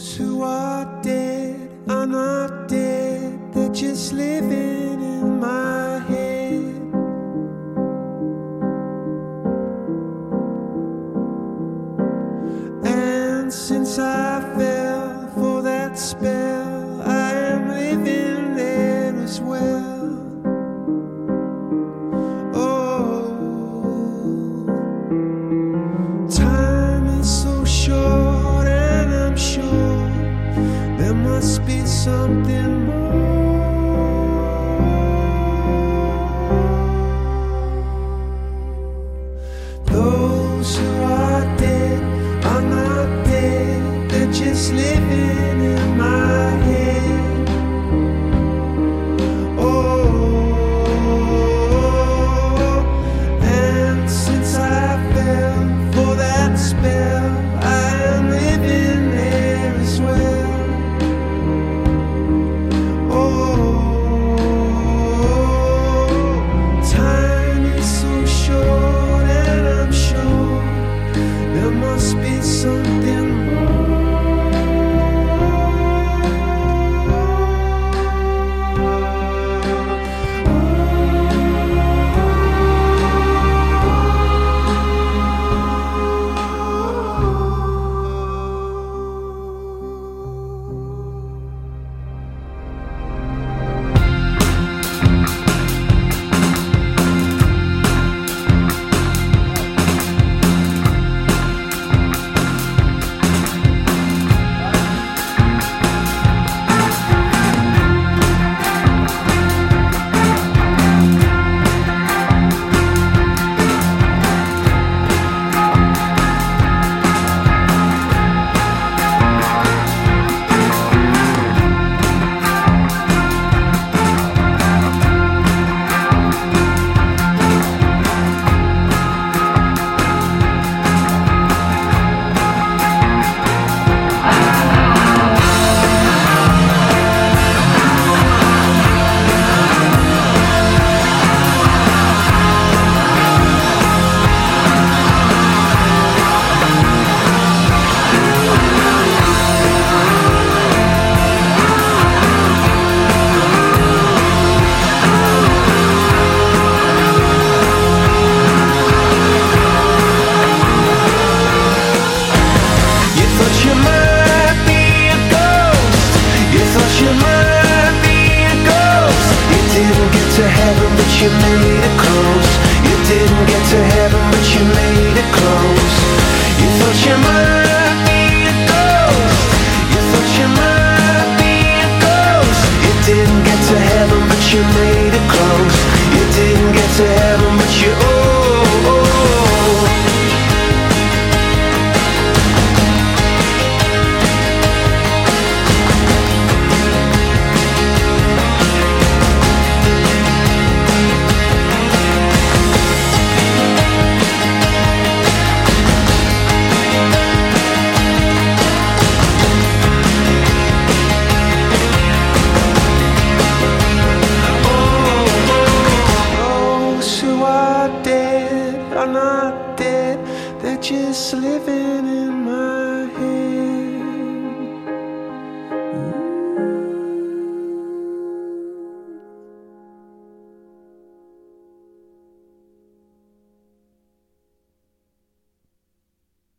Those who are dead are not dead, they're just living in my head. And since I fell for that spell, just living in my head. To heaven, but you made it close. You didn't get to heaven, but you made it close. You thought you might be a ghost. You thought you might be a ghost. You didn't get to heaven, but you made just living in my